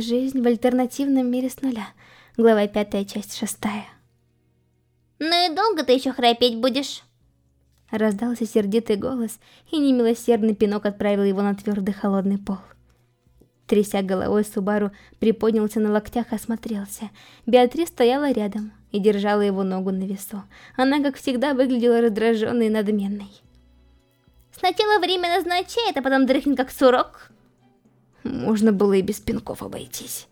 Жизнь в альтернативном мире с нуля. Глава 5, часть 6. Ну и долго ты еще храпеть будешь? Раздался сердитый голос, и немилосердный пинок отправил его на твердый холодный пол. Тряся головой, Субару приподнялся на локтях и осмотрелся. Беатрис стояла рядом и держала его ногу на весу. Она, как всегда, выглядела раздраженной и надменной. Сначала время назначает, а потом дрыхнет как сурок. Можно было и без пинков обойтись.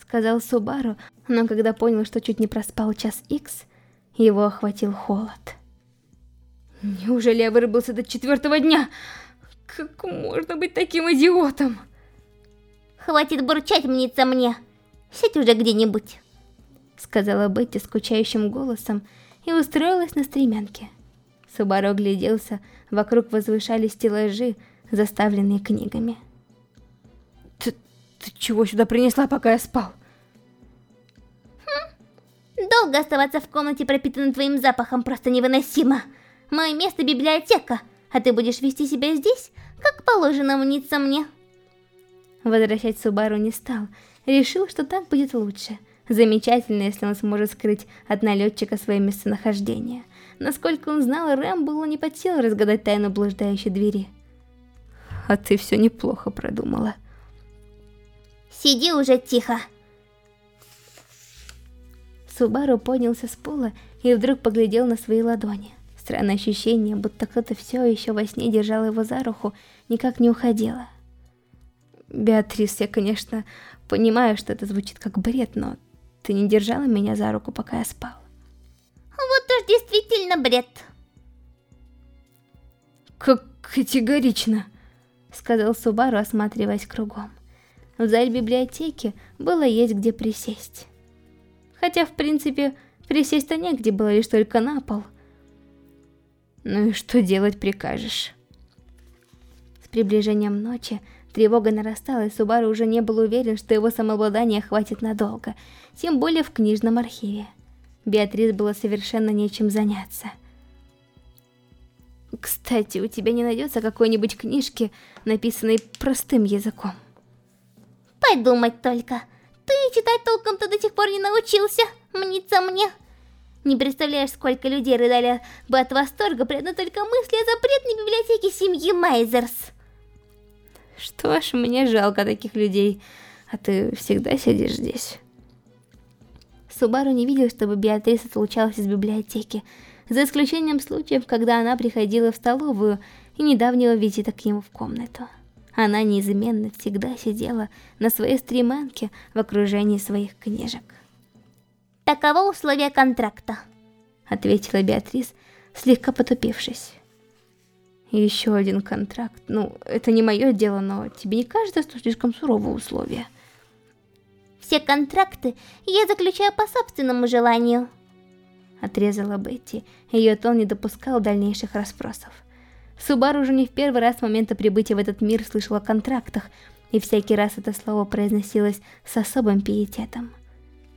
Сказал Субару, но когда понял, что чуть не проспал час икс, его охватил холод. Неужели я вырубился до четвертого дня? Как можно быть таким идиотом? Хватит бурчать, мнится мне. Сядь уже где-нибудь. Сказала Бетти скучающим голосом и устроилась на стремянке. Субару огляделся, вокруг возвышались стеллажи, заставленные книгами. Ты, чего сюда принесла, пока я спал? Хм, долго оставаться в комнате, пропитанной твоим запахом, просто невыносимо. Мое место библиотека, а ты будешь вести себя здесь, как положено мнится мне. Возвращать Субару не стал, решил, что так будет лучше. Замечательно, если он сможет скрыть от налетчика свое местонахождение. Насколько он знал, Рэм было не под силу разгадать тайну блуждающей двери. А ты все неплохо продумала. Сиди уже тихо. Субару поднялся с пола и вдруг поглядел на свои ладони. Странное ощущение, будто кто-то все еще во сне держал его за руку, никак не уходило. Беатрис, я, конечно, понимаю, что это звучит как бред, но ты не держала меня за руку, пока я спал. Вот уж действительно бред. Как категорично, сказал Субару, осматриваясь кругом. В зале библиотеки было есть где присесть. Хотя, в принципе, присесть-то негде было, лишь только на пол – ну и что делать прикажешь? С приближением ночи тревога нарастала, и Субару уже не был уверен, что его самообладание хватит надолго, тем более в книжном архиве. Беатрис было совершенно нечем заняться. Кстати, у тебя не найдется какой-нибудь книжки, написанной простым языком? Подумать только. Ты читать толком-то до сих пор не научился, мнится мне. Не представляешь, сколько людей рыдали бы от восторга при одной только мысли о запретной библиотеке семьи Майзерс. Что ж, мне жалко таких людей, а ты всегда сидишь здесь. Субару не видел, чтобы Беатрис отлучалась из библиотеки, за исключением случаев, когда она приходила в столовую и недавнего визита к нему в комнату. Она неизменно всегда сидела на своей стреманке в окружении своих книжек. Таково условие контракта. Ответила Беатрис, слегка потупившись. Еще один контракт. Ну, это не мое дело, но тебе не кажется, что слишком суровые условия? Все контракты я заключаю по собственному желанию. Отрезала Бетти. Ее тон не допускал дальнейших расспросов. Субару уже не в первый раз с момента прибытия в этот мир слышал о контрактах, и всякий раз это слово произносилось с особым пиететом.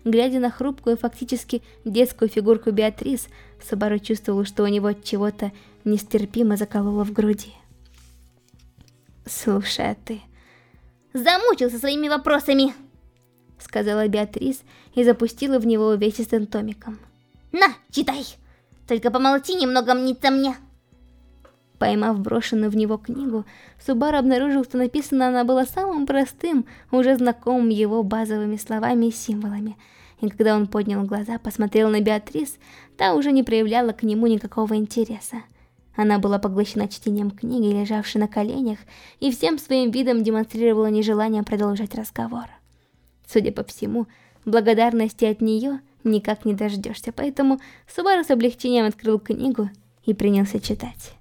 Глядя на хрупкую, фактически детскую фигурку Беатрис, Сабару чувствовал, что у него от чего-то нестерпимо закололо в груди. «Слушай, а ты...» «Замучился своими вопросами!» Сказала Беатрис и запустила в него увесистым томиком. «На, читай! Только помолчи немного, мнится мне!» Поймав брошенную в него книгу, Субару обнаружил, что написана она была самым простым, уже знакомым его базовыми словами и символами. И когда он поднял глаза, посмотрел на Беатрис, та уже не проявляла к нему никакого интереса. Она была поглощена чтением книги, лежавшей на коленях, и всем своим видом демонстрировала нежелание продолжать разговор. Судя по всему, благодарности от нее никак не дождешься, поэтому Субару с облегчением открыл книгу и принялся читать.